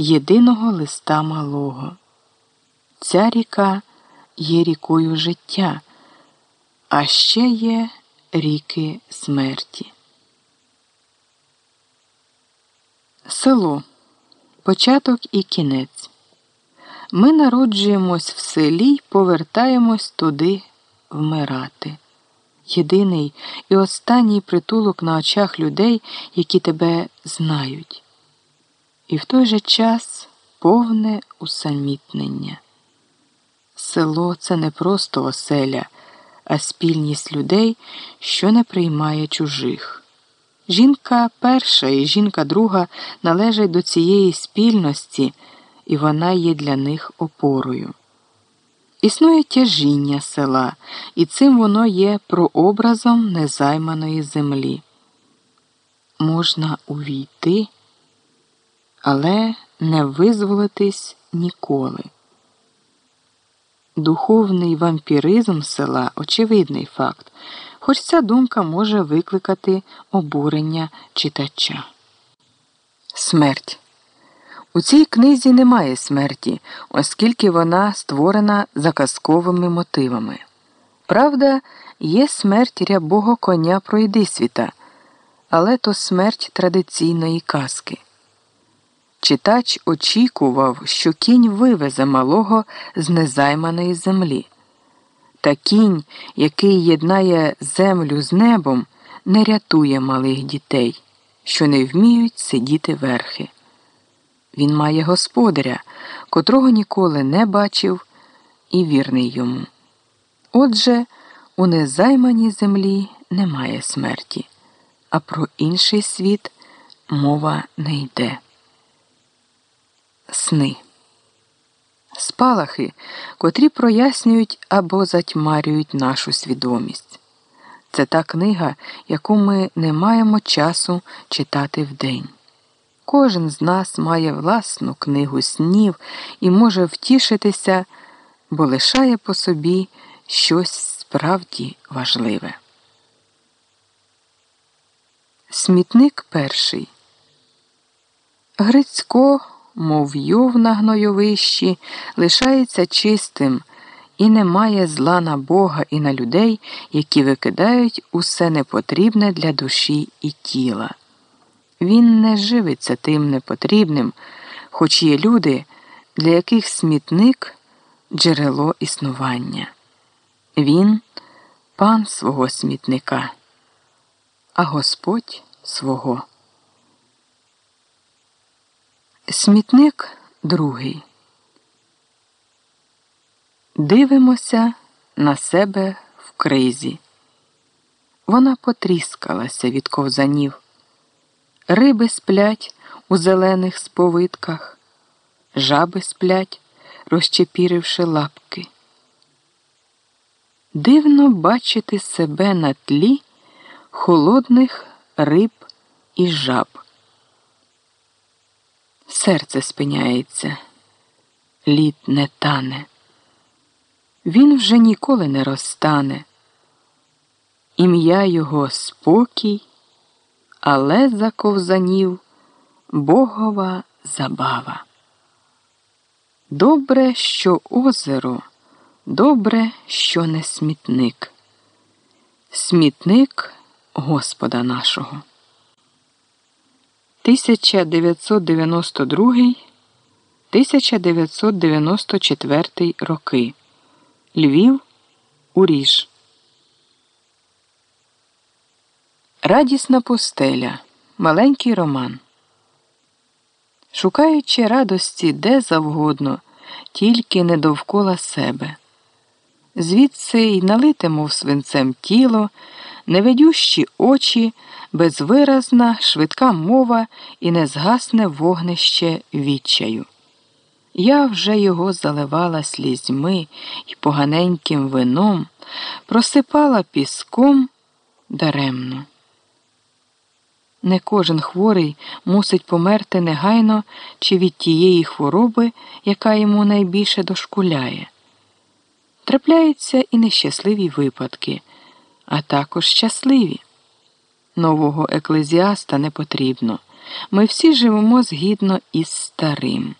єдиного листа малого. Ця ріка є рікою життя, а ще є ріки смерті. Село початок і кінець. Ми народжуємось в селі й повертаємось туди вмирати. Єдиний і останній притулок на очах людей, які тебе знають. І в той же час повне усамітнення. Село це не просто оселя, а спільність людей, що не приймає чужих. Жінка перша і жінка друга належать до цієї спільності, і вона є для них опорою. Існує тяжіння села, і цим воно є прообразом незайманої землі. Можна увійти, але не визволитись ніколи. Духовний вампіризм села очевидний факт, хоч ця думка може викликати обурення читача. Смерть. У цій книзі немає смерті, оскільки вона створена за казковими мотивами. Правда, є смерть рябого коня пройдисвіта, але то смерть традиційної казки. Читач очікував, що кінь вивезе малого з незайманої землі. Та кінь, який єднає землю з небом, не рятує малих дітей, що не вміють сидіти верхи. Він має господаря, котрого ніколи не бачив і вірний йому. Отже, у незайманій землі немає смерті, а про інший світ мова не йде. Сни. Спалахи, котрі прояснюють або затьмарюють нашу свідомість. Це та книга, яку ми не маємо часу читати вдень. Кожен з нас має власну книгу снів і може втішитися, бо лишає по собі щось справді важливе. Смітник перший. Грицько, мов йов на гнойовищі, лишається чистим і не має зла на Бога і на людей, які викидають усе непотрібне для душі і тіла. Він не живиться тим непотрібним, хоч є люди, для яких смітник джерело існування. Він пан свого смітника, а Господь свого. Смітник другий. Дивимося на себе в кризі. Вона потріскалася від ковзанів. Риби сплять у зелених сповитках, жаби сплять, розчепіривши лапки. Дивно бачити себе на тлі холодних риб і жаб. Серце спиняється, лід не тане. Він вже ніколи не розтане. Ім'я його спокій але за ковзанів богова забава. Добре, що озеро, добре, що не смітник, смітник Господа нашого. 1992 1994 роки Львів Уріж Радісна пустеля, маленький роман. Шукаючи радості де завгодно, тільки не довкола себе. Звідси й налите, мов свинцем тіло, невидющі очі, безвиразна, швидка мова і незгасне вогнище відчаю. Я вже його заливала слізьми і поганеньким вином, просипала піском даремно. Не кожен хворий мусить померти негайно чи від тієї хвороби, яка йому найбільше дошкуляє. Трапляються і нещасливі випадки, а також щасливі. Нового еклезіаста не потрібно. ми всі живемо згідно із старим.